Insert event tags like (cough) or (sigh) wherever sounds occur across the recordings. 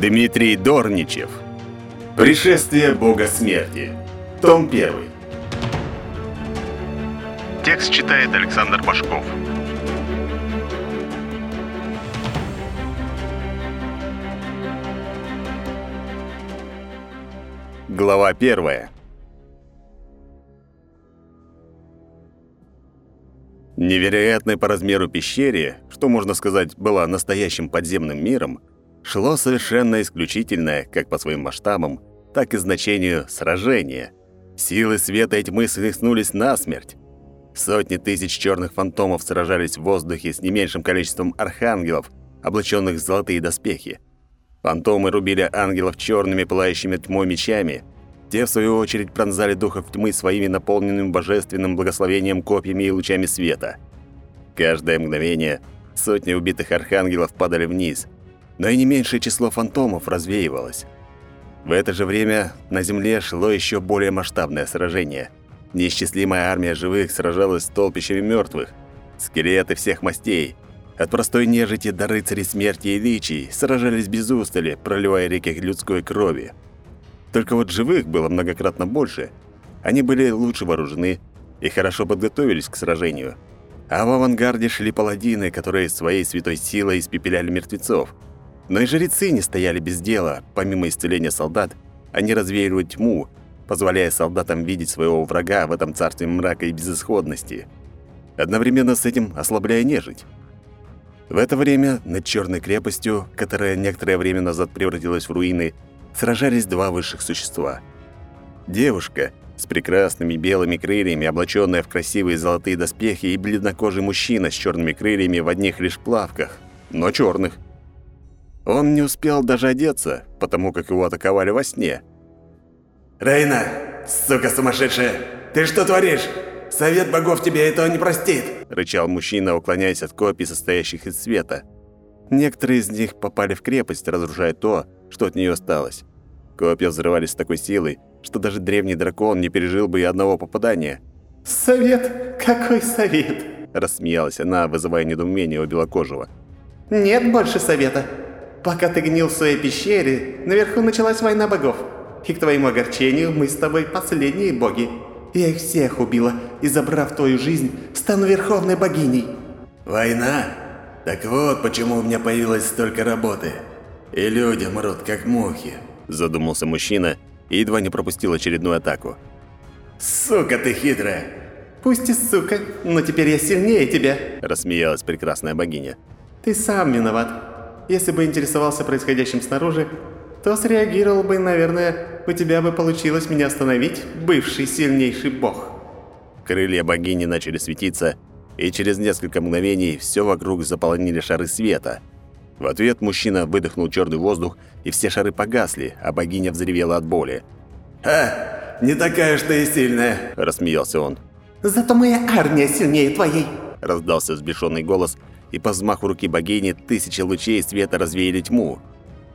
Дмитрий Дорничев. Пришествие бога смерти. Том 1. Текст читает Александр Башков. Глава 1. Невероятной по размеру пещере, что можно сказать, была настоящим подземным миром, шло совершенно исключительное, как по своим масштабам, так и значению сражение. Силы света и тьмы схлестнулись насмерть. Сотни тысяч черных фантомов сражались в воздухе с не меньшим количеством архангелов, облаченных в золотые доспехи. Фантомы рубили ангелов черными пылающими тьмой мечами. Те, в свою очередь, пронзали духов тьмы своими наполненными божественным благословением копьями и лучами света. Каждое мгновение сотни убитых архангелов падали вниз, но и не меньшее число фантомов развеивалось. В это же время на земле шло еще более масштабное сражение. Неисчислимая армия живых сражалась с толпищами мертвых. Скелеты всех мастей, от простой нежити до рыцарей смерти и личий, сражались без устали, проливая реки людской крови. Только вот живых было многократно больше. Они были лучше вооружены и хорошо подготовились к сражению. А в авангарде шли паладины, которые своей святой силой испепеляли мертвецов – но и жрецы не стояли без дела. Помимо исцеления солдат, они развеивали тьму, позволяя солдатам видеть своего врага в этом царстве мрака и безысходности. Одновременно с этим ослабляя нежить. В это время над Черной крепостью, которая некоторое время назад превратилась в руины, сражались два высших существа. Девушка с прекрасными белыми крыльями, облаченная в красивые золотые доспехи, и бледнокожий мужчина с черными крыльями в одних лишь плавках, но черных. Он не успел даже одеться, потому как его атаковали во сне. «Рейна, сука сумасшедшая, ты что творишь? Совет богов тебе этого не простит!» — рычал мужчина, уклоняясь от копий, состоящих из света. Некоторые из них попали в крепость, разрушая то, что от нее осталось. Копья взрывались с такой силой, что даже древний дракон не пережил бы и одного попадания. «Совет? Какой совет?» – рассмеялась она, вызывая недоумение у белокожего. «Нет больше совета. Пока ты гнил в своей пещере, наверху началась война богов. И к твоему огорчению мы с тобой последние боги. Я их всех убила, и забрав твою жизнь, стану верховной богиней. Война? Так вот, почему у меня появилось столько работы. И люди мрут, как мухи. Задумался мужчина и едва не пропустил очередную атаку. Сука ты хитрая. Пусть и сука, но теперь я сильнее тебя. Рассмеялась прекрасная богиня. Ты сам виноват. Если бы интересовался происходящим снаружи, то среагировал бы, наверное, у тебя бы получилось меня остановить, бывший сильнейший бог. Крылья богини начали светиться, и через несколько мгновений все вокруг заполонили шары света. В ответ мужчина выдохнул черный воздух, и все шары погасли, а богиня взревела от боли. «Ха! Не такая уж ты и сильная!» – рассмеялся он. «Зато моя армия сильнее твоей!» – раздался взбешенный голос – и по взмаху руки богини тысячи лучей света развеяли тьму.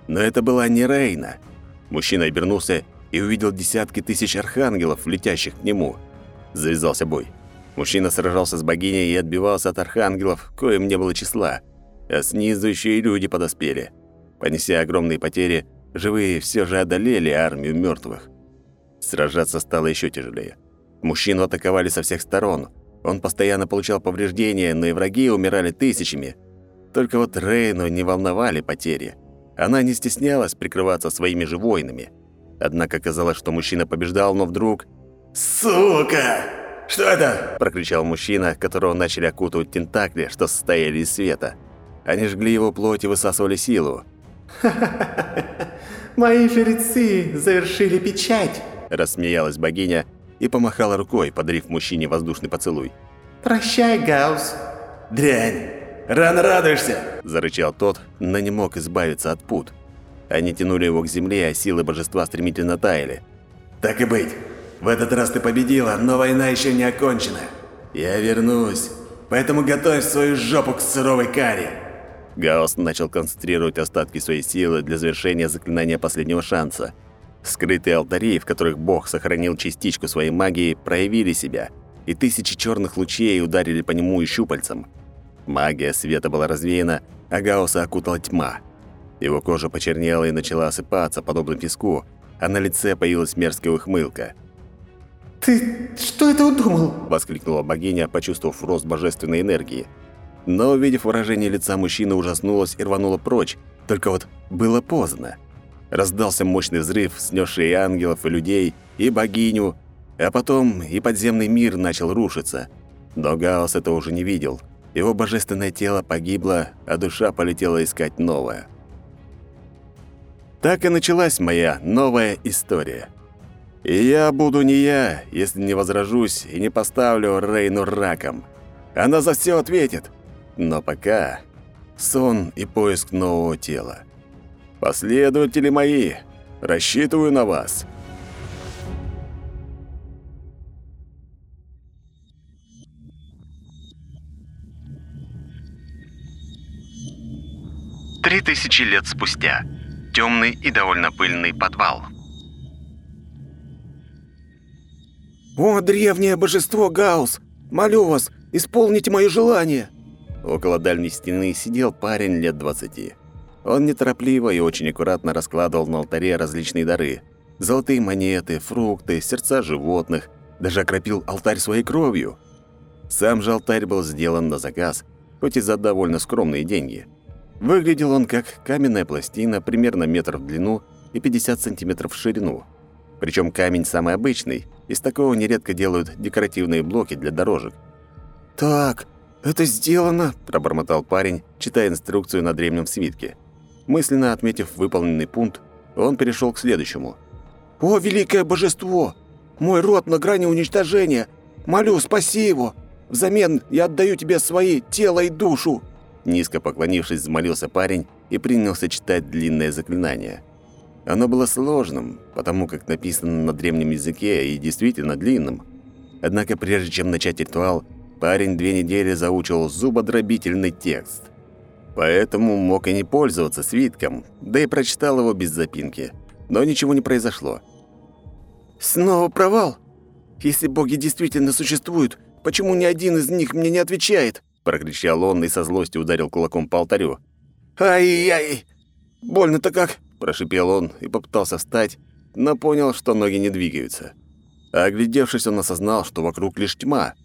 Но это была не Рейна. Мужчина обернулся и увидел десятки тысяч архангелов, летящих к нему. Завязался бой. Мужчина сражался с богиней и отбивался от архангелов, коим не было числа. А снизу еще и люди подоспели. Понеся огромные потери, живые все же одолели армию мертвых. Сражаться стало еще тяжелее. Мужчину атаковали со всех сторон – он постоянно получал повреждения, но и враги умирали тысячами. Только вот Рейну не волновали потери. Она не стеснялась прикрываться своими же воинами. Однако казалось, что мужчина побеждал, но вдруг... «Сука! Что это?» – прокричал мужчина, которого начали окутывать тентакли, что состояли из света. Они жгли его плоть и высасывали силу. «Ха-ха-ха! (laughs) Мои жрецы завершили печать!» – рассмеялась богиня, и помахала рукой, подарив мужчине воздушный поцелуй. «Прощай, Гаус!» «Дрянь! Рано радуешься!» – зарычал тот, но не мог избавиться от пут. Они тянули его к земле, а силы божества стремительно таяли. «Так и быть. В этот раз ты победила, но война еще не окончена. Я вернусь, поэтому готовь свою жопу к сыровой каре!» Гаус начал концентрировать остатки своей силы для завершения заклинания последнего шанса – Скрытые алтари, в которых Бог сохранил частичку своей магии, проявили себя, и тысячи черных лучей ударили по нему и щупальцам. Магия света была развеяна, а Гаоса окутала тьма. Его кожа почернела и начала осыпаться, подобно песку, а на лице появилась мерзкая ухмылка. «Ты что это удумал?» — воскликнула богиня, почувствовав рост божественной энергии. Но, увидев выражение лица мужчины, ужаснулась и рванула прочь. Только вот было поздно. Раздался мощный взрыв, снесший и ангелов, и людей, и богиню, а потом и подземный мир начал рушиться. Но Гаус это уже не видел. Его божественное тело погибло, а душа полетела искать новое. Так и началась моя новая история. И я буду не я, если не возражусь и не поставлю Рейну раком. Она за все ответит. Но пока сон и поиск нового тела. Последователи мои, рассчитываю на вас. Три тысячи лет спустя. Темный и довольно пыльный подвал. «О, древнее божество Гаус! Молю вас, исполните мое желание!» Около дальней стены сидел парень лет двадцати. Он неторопливо и очень аккуратно раскладывал на алтаре различные дары. Золотые монеты, фрукты, сердца животных. Даже окропил алтарь своей кровью. Сам же алтарь был сделан на заказ, хоть и за довольно скромные деньги. Выглядел он как каменная пластина, примерно метр в длину и 50 сантиметров в ширину. Причем камень самый обычный, из такого нередко делают декоративные блоки для дорожек. «Так, это сделано», – пробормотал парень, читая инструкцию на древнем свитке. Мысленно отметив выполненный пункт, он перешел к следующему. «О, великое божество! Мой род на грани уничтожения! Молю, спаси его! Взамен я отдаю тебе свои тело и душу!» Низко поклонившись, взмолился парень и принялся читать длинное заклинание. Оно было сложным, потому как написано на древнем языке и действительно длинным. Однако прежде чем начать ритуал, парень две недели заучил зубодробительный текст. Поэтому мог и не пользоваться свитком, да и прочитал его без запинки. Но ничего не произошло. «Снова провал? Если боги действительно существуют, почему ни один из них мне не отвечает?» Прокричал он и со злостью ударил кулаком по алтарю. «Ай-яй! Больно-то как!» Прошипел он и попытался встать, но понял, что ноги не двигаются. А оглядевшись, он осознал, что вокруг лишь тьма.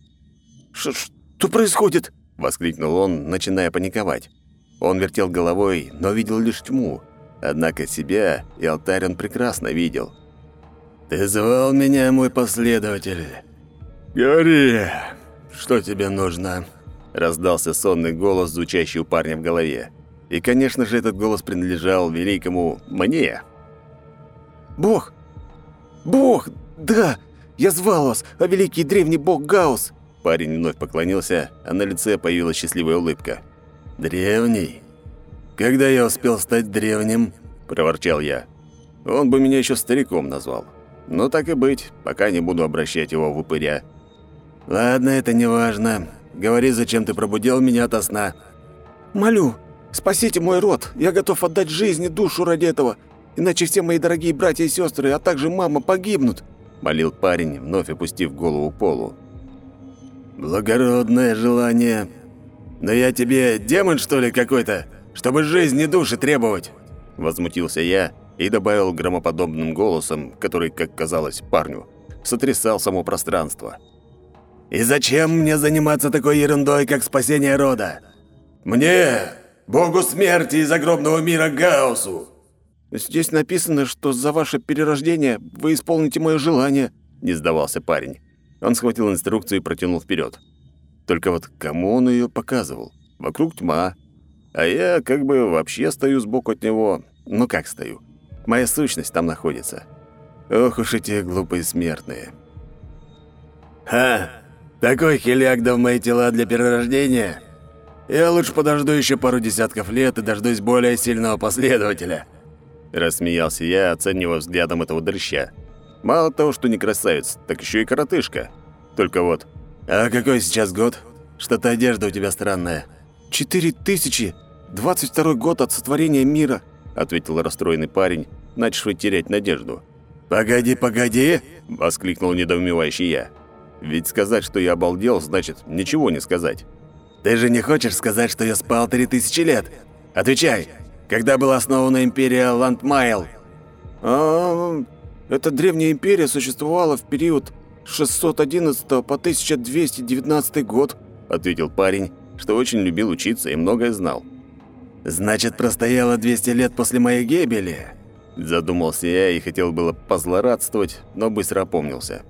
«Что происходит?» — воскликнул он, начиная паниковать. Он вертел головой, но видел лишь тьму. Однако себя и алтарь он прекрасно видел. «Ты звал меня, мой последователь?» «Говори, что тебе нужно?» Раздался сонный голос, звучащий у парня в голове. И, конечно же, этот голос принадлежал великому мне. «Бог! Бог! Да! Я звал вас, а великий древний бог Гаус!» Парень вновь поклонился, а на лице появилась счастливая улыбка. «Древний? Когда я успел стать древним?» – проворчал я. Он бы меня еще стариком назвал. Но так и быть, пока не буду обращать его в упыря. «Ладно, это не важно. Говори, зачем ты пробудил меня ото сна?» «Молю, спасите мой род. Я готов отдать жизнь и душу ради этого. Иначе все мои дорогие братья и сестры, а также мама погибнут», – молил парень, вновь опустив голову полу. «Благородное желание. Но я тебе демон, что ли, какой-то, чтобы жизнь и души требовать?» Возмутился я и добавил громоподобным голосом, который, как казалось парню, сотрясал само пространство. «И зачем мне заниматься такой ерундой, как спасение рода? Мне, богу смерти и загробного мира Гаусу!» «Здесь написано, что за ваше перерождение вы исполните мое желание», — не сдавался парень. Он схватил инструкцию и протянул вперед. Только вот кому он ее показывал? Вокруг тьма. А я как бы вообще стою сбоку от него. Ну как стою? Моя сущность там находится. Ох уж эти глупые смертные. «Ха! Такой хиляк да в мои тела для перерождения? Я лучше подожду еще пару десятков лет и дождусь более сильного последователя». Рассмеялся я, оценивая взглядом этого дрыща. Мало того, что не красавец, так еще и коротышка. Только вот... «А какой сейчас год? Что-то одежда у тебя странная». «Четыре тысячи! Двадцать второй год от сотворения мира!» ответил расстроенный парень, начавший терять надежду. «Погоди, погоди!» – воскликнул недоумевающий я. Ведь сказать, что я обалдел, значит ничего не сказать. «Ты же не хочешь сказать, что я спал три тысячи лет? Отвечай! Когда была основана империя Ландмайл? А, эта древняя империя существовала в период 611 по 1219 год, ответил парень, что очень любил учиться и многое знал. Значит, простояла 200 лет после моей гибели. Задумался я и хотел было позлорадствовать, но быстро опомнился.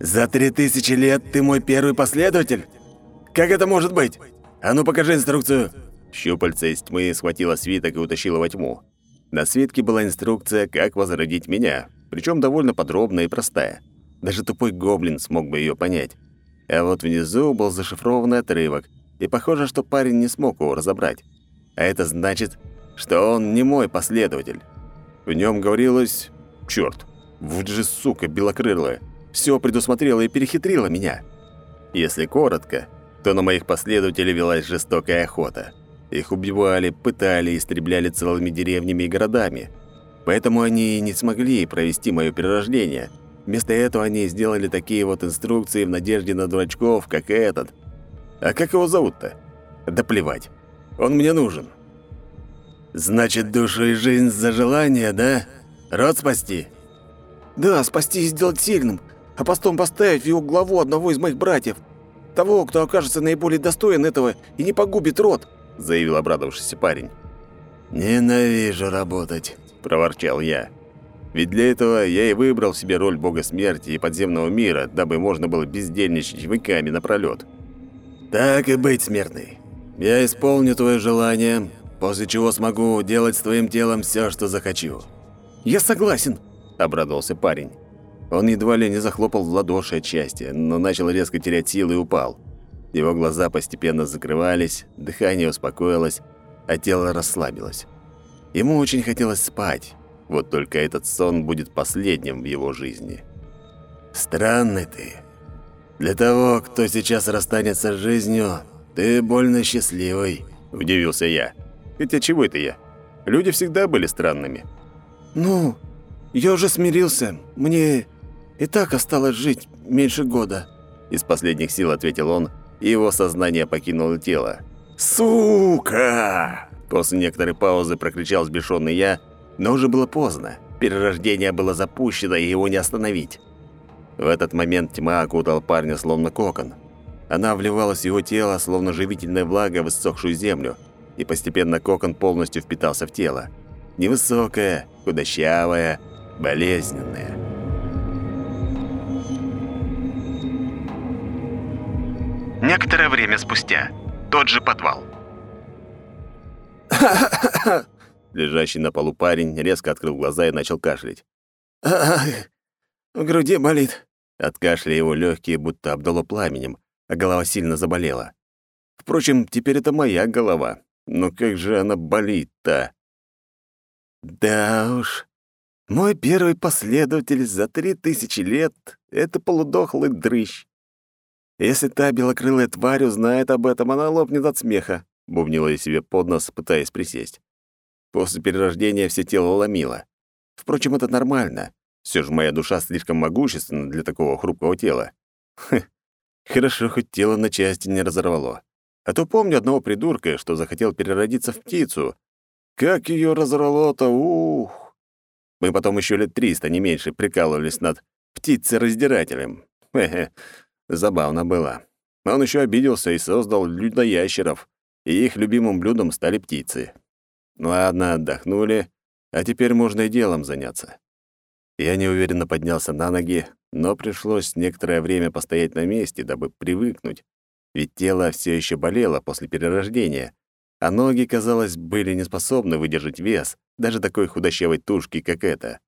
За три тысячи лет ты мой первый последователь? Как это может быть? А ну покажи инструкцию. Щупальца из тьмы схватила свиток и утащила во тьму. На свитке была инструкция, как возродить меня, причем довольно подробная и простая. Даже тупой гоблин смог бы ее понять. А вот внизу был зашифрованный отрывок, и похоже, что парень не смог его разобрать. А это значит, что он не мой последователь. В нем говорилось... Чёрт, вот же сука белокрылая. Все предусмотрела и перехитрила меня. Если коротко, то на моих последователей велась жестокая охота. Их убивали, пытали, истребляли целыми деревнями и городами. Поэтому они не смогли провести мое перерождение. Вместо этого они сделали такие вот инструкции в надежде на дурачков, как этот. А как его зовут-то? Да плевать. Он мне нужен. Значит, душу и жизнь за желание, да? Род спасти? Да, спасти и сделать сильным, а потом поставить в его главу одного из моих братьев. Того, кто окажется наиболее достоин этого и не погубит род, заявил обрадовавшийся парень. Ненавижу работать, проворчал я. Ведь для этого я и выбрал себе роль бога смерти и подземного мира, дабы можно было бездельничать веками напролёт. Так и быть, смертный. Я исполню твое желание, после чего смогу делать с твоим телом все, что захочу». «Я согласен», — обрадовался парень. Он едва ли не захлопал в ладоши от счастья, но начал резко терять силы и упал. Его глаза постепенно закрывались, дыхание успокоилось, а тело расслабилось. Ему очень хотелось спать, вот только этот сон будет последним в его жизни. «Странный ты. Для того, кто сейчас расстанется с жизнью, ты больно счастливый», — удивился я. Хотя чего это я? Люди всегда были странными. «Ну, я уже смирился. Мне и так осталось жить меньше года», — из последних сил ответил он, и его сознание покинуло тело. «Сука!» После некоторой паузы прокричал сбешенный я, но уже было поздно. Перерождение было запущено, и его не остановить. В этот момент тьма окутала парня словно кокон. Она вливалась в его тело, словно живительная влага в иссохшую землю, и постепенно кокон полностью впитался в тело. Невысокая, худощавая, болезненная. Некоторое время спустя. Тот же подвал. (laughs) Лежащий на полу парень резко открыл глаза и начал кашлять. в груди болит. От кашля его легкие будто обдало пламенем, а голова сильно заболела. Впрочем, теперь это моя голова. Но как же она болит-то? Да уж, мой первый последователь за три тысячи лет — это полудохлый дрыщ. Если та белокрылая тварь узнает об этом, она лопнет от смеха, — бубнила я себе под нос, пытаясь присесть. После перерождения все тело ломило. Впрочем, это нормально. Все же моя душа слишком могущественна для такого хрупкого тела. Хм, хорошо, хоть тело на части не разорвало. А то помню одного придурка, что захотел переродиться в птицу. Как ее разорвало-то, ух! Мы потом еще лет триста, не меньше, прикалывались над птицей-раздирателем. Хе-хе, забавно было. Он еще обиделся и создал людоящеров, и их любимым блюдом стали птицы. Ладно, отдохнули, а теперь можно и делом заняться. Я неуверенно поднялся на ноги, но пришлось некоторое время постоять на месте, дабы привыкнуть, ведь тело все еще болело после перерождения, а ноги, казалось, были не способны выдержать вес даже такой худощавой тушки, как эта.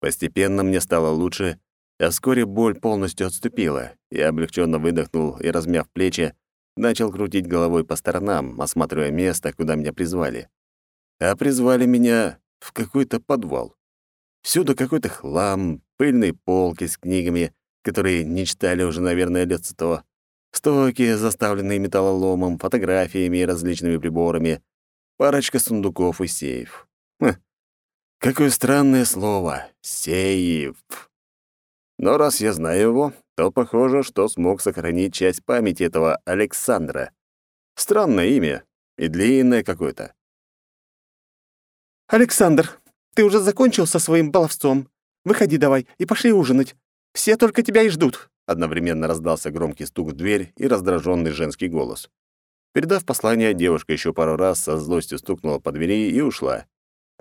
Постепенно мне стало лучше, а вскоре боль полностью отступила. Я облегченно выдохнул и, размяв плечи, начал крутить головой по сторонам, осматривая место, куда меня призвали. А призвали меня в какой-то подвал. Всюду какой-то хлам, пыльные полки с книгами, которые не читали уже, наверное, лет сто, стойки, заставленные металлоломом, фотографиями и различными приборами, парочка сундуков и сейф. Хм, какое странное слово — сейф. Но раз я знаю его, то похоже, что смог сохранить часть памяти этого Александра. Странное имя и длинное какое-то. «Александр, ты уже закончил со своим баловством? Выходи давай и пошли ужинать. Все только тебя и ждут!» Одновременно раздался громкий стук в дверь и раздраженный женский голос. Передав послание, девушка еще пару раз со злостью стукнула по двери и ушла.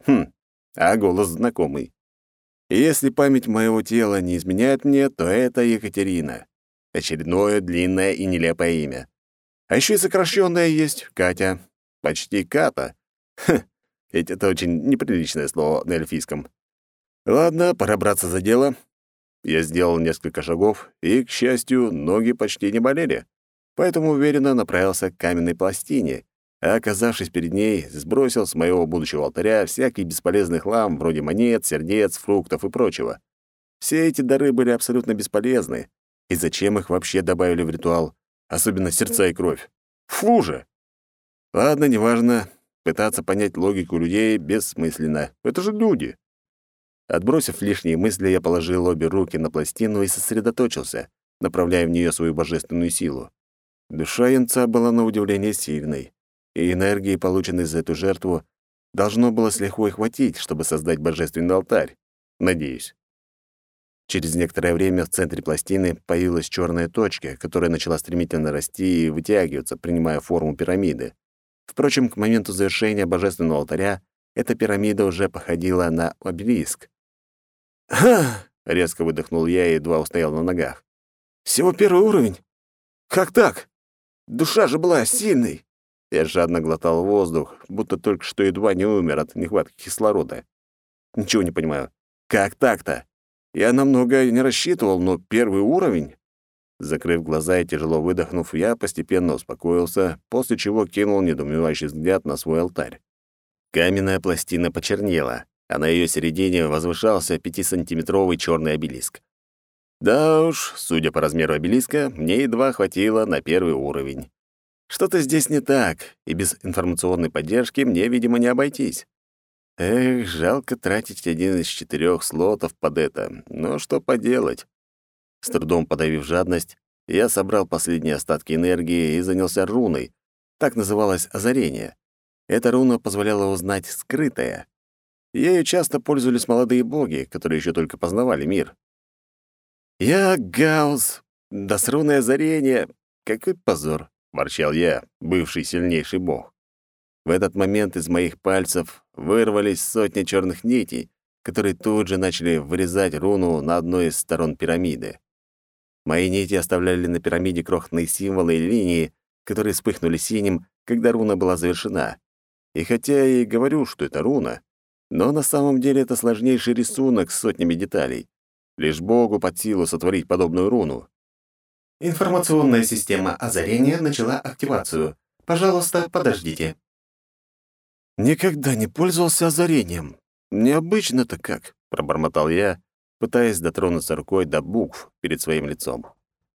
Хм, а голос знакомый. Если память моего тела не изменяет мне, то это Екатерина. Очередное длинное и нелепое имя. А еще и сокращенное есть — Катя. Почти Ката. Хм, ведь это очень неприличное слово на эльфийском. Ладно, пора браться за дело. Я сделал несколько шагов, и, к счастью, ноги почти не болели, поэтому уверенно направился к каменной пластине, а, оказавшись перед ней, сбросил с моего будущего алтаря всякий бесполезный хлам, вроде монет, сердец, фруктов и прочего. Все эти дары были абсолютно бесполезны. И зачем их вообще добавили в ритуал? Особенно сердца и кровь. Фу же! Ладно, неважно. Пытаться понять логику людей бессмысленно. Это же люди. Отбросив лишние мысли, я положил обе руки на пластину и сосредоточился, направляя в нее свою божественную силу. Душа янца была на удивление сильной, и энергии, полученной за эту жертву, должно было с лихвой хватить, чтобы создать божественный алтарь. Надеюсь. Через некоторое время в центре пластины появилась черная точка, которая начала стремительно расти и вытягиваться, принимая форму пирамиды. Впрочем, к моменту завершения божественного алтаря эта пирамида уже походила на обелиск. «Ха!» — резко выдохнул я и едва устоял на ногах. «Всего первый уровень? Как так? Душа же была сильной!» Я жадно глотал воздух, будто только что едва не умер от нехватки кислорода. Ничего не понимаю. Как так-то? Я намного не рассчитывал, но первый уровень... Закрыв глаза и тяжело выдохнув, я постепенно успокоился, после чего кинул недоумевающий взгляд на свой алтарь. Каменная пластина почернела, а на ее середине возвышался пятисантиметровый черный обелиск. Да уж, судя по размеру обелиска, мне едва хватило на первый уровень. Что-то здесь не так, и без информационной поддержки мне, видимо, не обойтись. Эх, жалко тратить один из четырех слотов под это, но что поделать. С трудом подавив жадность, я собрал последние остатки энергии и занялся руной. Так называлось озарение. Эта руна позволяла узнать скрытое. Ею часто пользовались молодые боги, которые еще только познавали мир. «Я Гаус, руной озарения! Какой позор!» — ворчал я, бывший сильнейший бог. В этот момент из моих пальцев вырвались сотни черных нитей, которые тут же начали вырезать руну на одной из сторон пирамиды. Мои нити оставляли на пирамиде крохотные символы и линии, которые вспыхнули синим, когда руна была завершена. И хотя я и говорю, что это руна, но на самом деле это сложнейший рисунок с сотнями деталей. Лишь Богу под силу сотворить подобную руну. Информационная система озарения начала активацию. Пожалуйста, подождите. Никогда не пользовался озарением. Необычно-то как, пробормотал я, пытаясь дотронуться рукой до букв перед своим лицом.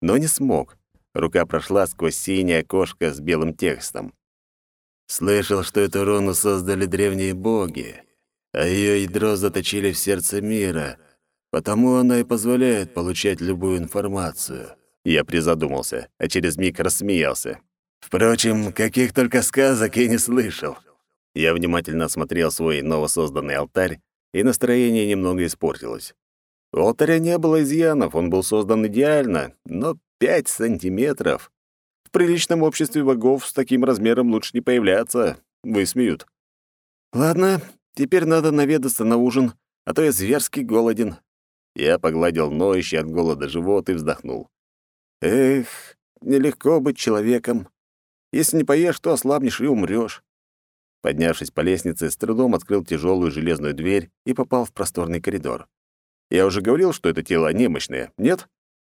Но не смог. Рука прошла сквозь синее окошко с белым текстом. Слышал, что эту руну создали древние боги, а ее ядро заточили в сердце мира, потому она и позволяет получать любую информацию. Я призадумался, а через миг рассмеялся. Впрочем, каких только сказок я не слышал. Я внимательно осмотрел свой новосозданный алтарь, и настроение немного испортилось. У алтаря не было изъянов, он был создан идеально, но пять сантиметров. В приличном обществе богов с таким размером лучше не появляться, высмеют. Ладно, теперь надо наведаться на ужин, а то я зверски голоден. Я погладил ноющий от голода живот и вздохнул. Эх, нелегко быть человеком. Если не поешь, то ослабнешь и умрёшь. Поднявшись по лестнице, с трудом открыл тяжелую железную дверь и попал в просторный коридор. Я уже говорил, что это тело немощное, нет?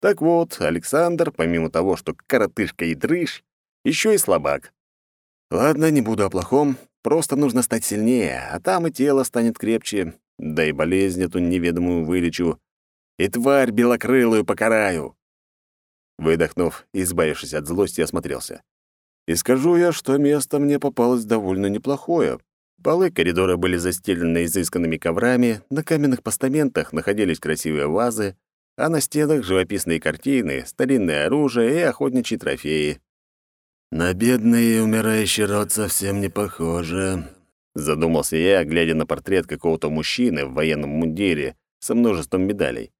Так вот, Александр, помимо того, что коротышка и дрыщ, еще и слабак. Ладно, не буду о плохом, просто нужно стать сильнее, а там и тело станет крепче, да и болезнь эту неведомую вылечу, и тварь белокрылую покараю. Выдохнув избавившись от злости, осмотрелся. И скажу я, что место мне попалось довольно неплохое. Полы коридора были застелены изысканными коврами, на каменных постаментах находились красивые вазы, а на стенах живописные картины, старинное оружие и охотничьи трофеи. «На бедный и умирающий род совсем не похоже», Задумался я, глядя на портрет какого-то мужчины в военном мундире со множеством медалей.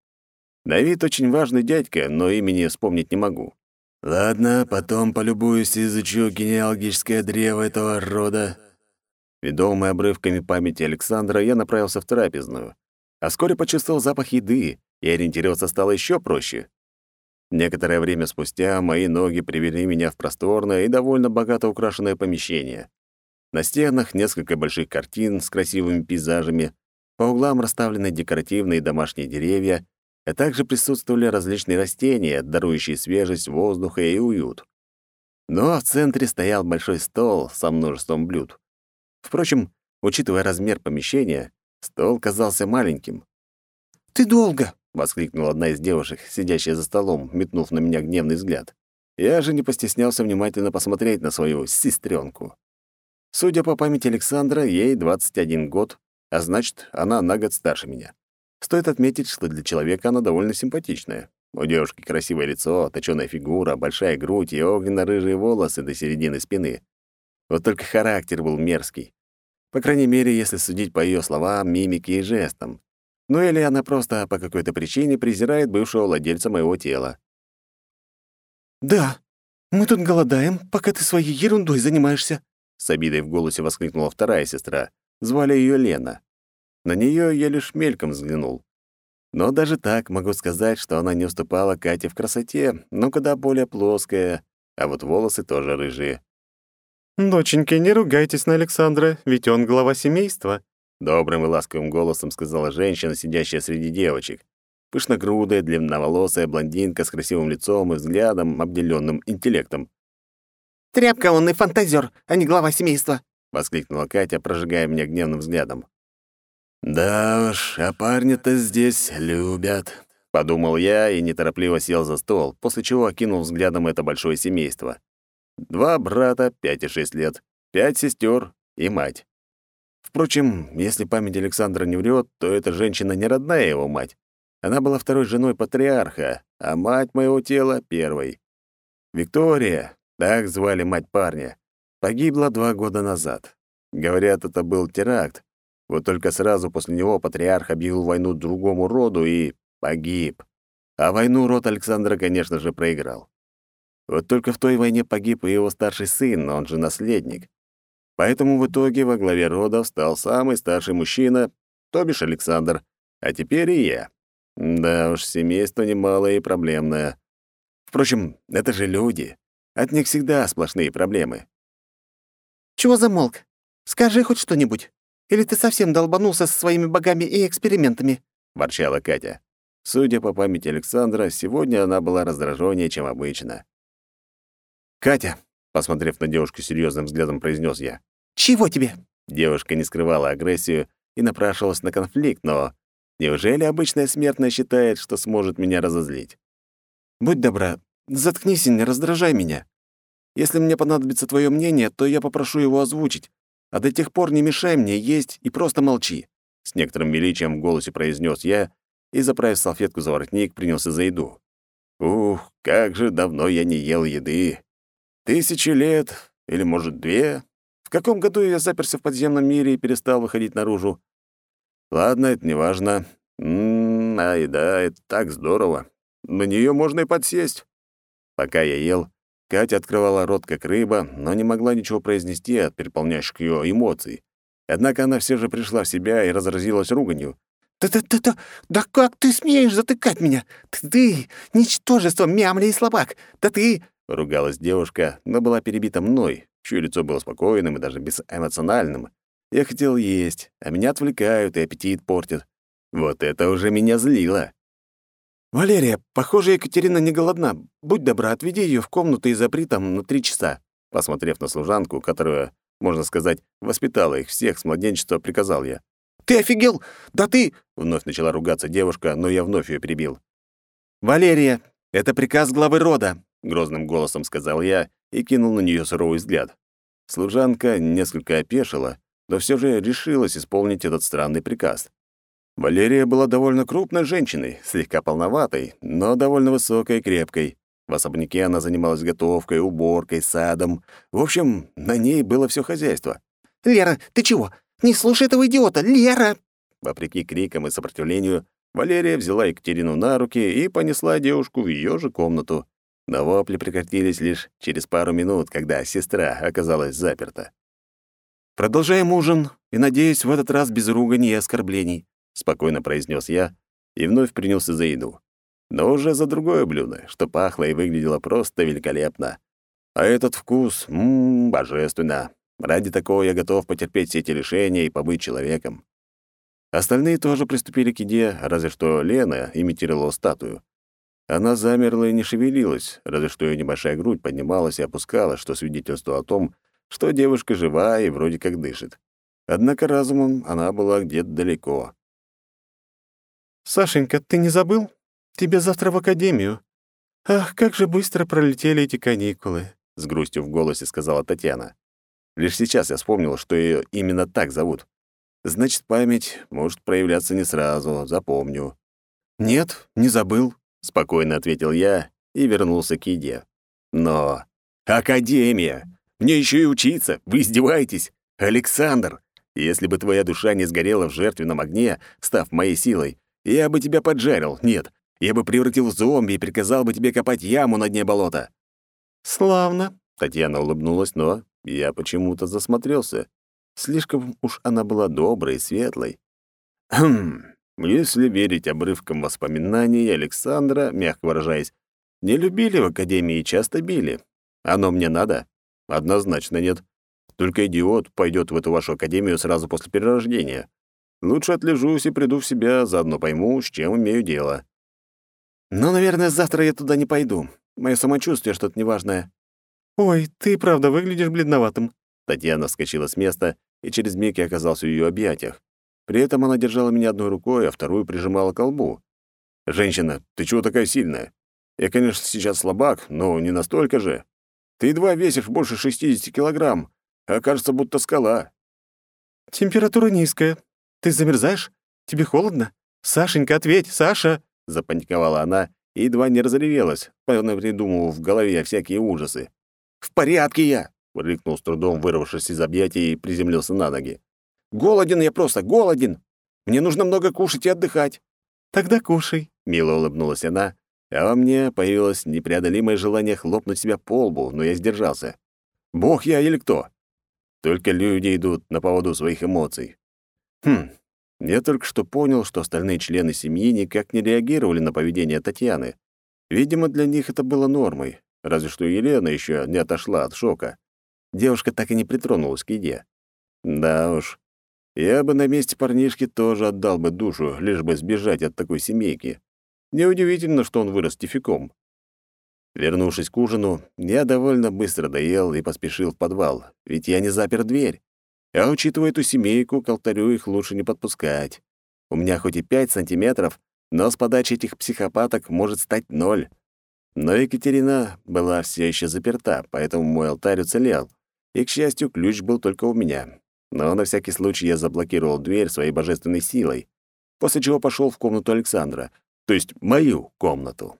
На вид очень важный дядька, но имени вспомнить не могу. Ладно, потом полюбуюсь и изучу генеалогическое древо этого рода. Ведомый обрывками памяти Александра, я направился в трапезную, а вскоре почувствовал запах еды, и ориентироваться стало еще проще. Некоторое время спустя мои ноги привели меня в просторное и довольно богато украшенное помещение. На стенах несколько больших картин с красивыми пейзажами, по углам расставлены декоративные домашние деревья, а также присутствовали различные растения, дарующие свежесть воздуха и уют. Но в центре стоял большой стол со множеством блюд. Впрочем, учитывая размер помещения, стол казался маленьким. «Ты долго!» — воскликнула одна из девушек, сидящая за столом, метнув на меня гневный взгляд. Я же не постеснялся внимательно посмотреть на свою сестренку. Судя по памяти Александра, ей 21 год, а значит, она на год старше меня. Стоит отметить, что для человека она довольно симпатичная. У девушки красивое лицо, точёная фигура, большая грудь и огненно-рыжие волосы до середины спины. Вот только характер был мерзкий. По крайней мере, если судить по ее словам, мимике и жестам. Ну или она просто по какой-то причине презирает бывшего владельца моего тела. «Да, мы тут голодаем, пока ты своей ерундой занимаешься», с обидой в голосе воскликнула вторая сестра. Звали ее Лена. На нее я лишь мельком взглянул. Но даже так могу сказать, что она не уступала Кате в красоте, но куда более плоская, а вот волосы тоже рыжие. «Доченьки, не ругайтесь на Александра, ведь он глава семейства», добрым и ласковым голосом сказала женщина, сидящая среди девочек. Пышногрудая, длинноволосая блондинка с красивым лицом и взглядом, обделенным интеллектом. «Тряпка он и фантазер, а не глава семейства», — воскликнула Катя, прожигая меня гневным взглядом. «Да уж, а парни-то здесь любят», — подумал я и неторопливо сел за стол, после чего окинул взглядом это большое семейство. Два брата, пять и шесть лет, пять сестер и мать. Впрочем, если память Александра не врет, то эта женщина не родная его мать. Она была второй женой патриарха, а мать моего тела — первой. Виктория, так звали мать парня, погибла два года назад. Говорят, это был теракт. Вот только сразу после него патриарх объявил войну другому роду и погиб. А войну род Александра, конечно же, проиграл. Вот только в той войне погиб и его старший сын, он же наследник. Поэтому в итоге во главе рода встал самый старший мужчина, то бишь Александр, а теперь и я. Да уж, семейство немалое и проблемное. Впрочем, это же люди. От них всегда сплошные проблемы. «Чего замолк? Скажи хоть что-нибудь. Или ты совсем долбанулся со своими богами и экспериментами?» — ворчала Катя. Судя по памяти Александра, сегодня она была раздраженнее, чем обычно. «Катя», — посмотрев на девушку серьезным взглядом, произнес я. «Чего тебе?» Девушка не скрывала агрессию и напрашивалась на конфликт, но неужели обычная смертная считает, что сможет меня разозлить? «Будь добра, заткнись и не раздражай меня. Если мне понадобится твое мнение, то я попрошу его озвучить, а до тех пор не мешай мне есть и просто молчи», — с некоторым величием в голосе произнес я и, заправив салфетку за воротник, принялся за еду. «Ух, как же давно я не ел еды!» Тысячи лет, или, может, две? В каком году я заперся в подземном мире и перестал выходить наружу? Ладно, это не важно. Ммм, а еда — это так здорово. На нее можно и подсесть. Пока я ел, Катя открывала рот, как рыба, но не могла ничего произнести от переполняющих ее эмоций. Однако она все же пришла в себя и разразилась руганью. «Да-да-да-да! Да как ты смеешь затыкать меня? Ты, ты ничтожество, мямля и слабак! Да ты...» — ругалась девушка, но была перебита мной, чье лицо было спокойным и даже безэмоциональным. Я хотел есть, а меня отвлекают и аппетит портят. Вот это уже меня злило. «Валерия, похоже, Екатерина не голодна. Будь добра, отведи ее в комнату и запри там на три часа». Посмотрев на служанку, которая, можно сказать, воспитала их всех с младенчества, приказал я. «Ты офигел? Да ты...» — вновь начала ругаться девушка, но я вновь ее перебил. «Валерия, это приказ главы рода грозным голосом сказал я и кинул на нее суровый взгляд. Служанка несколько опешила, но все же решилась исполнить этот странный приказ. Валерия была довольно крупной женщиной, слегка полноватой, но довольно высокой и крепкой. В особняке она занималась готовкой, уборкой, садом. В общем, на ней было все хозяйство. «Лера, ты чего? Не слушай этого идиота! Лера!» Вопреки крикам и сопротивлению, Валерия взяла Екатерину на руки и понесла девушку в ее же комнату. Но вопли прекратились лишь через пару минут, когда сестра оказалась заперта. «Продолжаем ужин, и, надеюсь, в этот раз без руганий и оскорблений», — спокойно произнес я и вновь принялся за еду. Но уже за другое блюдо, что пахло и выглядело просто великолепно. А этот вкус, ммм, божественно. Ради такого я готов потерпеть все эти лишения и побыть человеком. Остальные тоже приступили к еде, разве что Лена имитировала статую. Она замерла и не шевелилась, разве что ее небольшая грудь поднималась и опускалась, что свидетельствовало о том, что девушка жива и вроде как дышит. Однако разумом она была где-то далеко. «Сашенька, ты не забыл? Тебе завтра в академию. Ах, как же быстро пролетели эти каникулы», — с грустью в голосе сказала Татьяна. Лишь сейчас я вспомнил, что ее именно так зовут. Значит, память может проявляться не сразу, запомню. «Нет, не забыл», — спокойно ответил я и вернулся к еде. «Но... Академия! Мне еще и учиться! Вы издеваетесь? Александр! Если бы твоя душа не сгорела в жертвенном огне, став моей силой, я бы тебя поджарил. Нет, я бы превратил в зомби и приказал бы тебе копать яму на дне болота». «Славно», — Татьяна улыбнулась, но я почему-то засмотрелся. Слишком уж она была доброй и светлой. Хм, если верить обрывкам воспоминаний Александра, мягко выражаясь, не любили в академии и часто били. Оно мне надо? Однозначно нет. Только идиот пойдет в эту вашу академию сразу после перерождения. Лучше отлежусь и приду в себя, заодно пойму, с чем имею дело. Но, наверное, завтра я туда не пойду. Мое самочувствие что-то неважное. Ой, ты правда выглядишь бледноватым. Татьяна вскочила с места и через миг я оказался в ее объятиях. При этом она держала меня одной рукой, а вторую прижимала к колбу. «Женщина, ты чего такая сильная? Я, конечно, сейчас слабак, но не настолько же. Ты едва весишь больше 60 килограмм, а кажется, будто скала». «Температура низкая. Ты замерзаешь? Тебе холодно? Сашенька, ответь, Саша!» Запаниковала она и едва не разревелась, певно придумывая в голове всякие ужасы. «В порядке я!» рыкнул с трудом, вырвавшись из объятий и приземлился на ноги. «Голоден я просто, голоден! Мне нужно много кушать и отдыхать!» «Тогда кушай!» — мило улыбнулась она, а во мне появилось непреодолимое желание хлопнуть себя по лбу, но я сдержался. «Бог я или кто?» Только люди идут на поводу своих эмоций. Хм, я только что понял, что остальные члены семьи никак не реагировали на поведение Татьяны. Видимо, для них это было нормой, разве что Елена еще не отошла от шока. Девушка так и не притронулась к еде. Да уж, я бы на месте парнишки тоже отдал бы душу, лишь бы сбежать от такой семейки. Неудивительно, что он вырос тификом. Вернувшись к ужину, я довольно быстро доел и поспешил в подвал, ведь я не запер дверь. А учитывая эту семейку, к алтарю их лучше не подпускать. У меня хоть и пять сантиметров, но с подачи этих психопаток может стать ноль. Но Екатерина была все еще заперта, поэтому мой алтарь уцелел. И, к счастью, ключ был только у меня. Но на всякий случай я заблокировал дверь своей божественной силой, после чего пошел в комнату Александра, то есть мою комнату.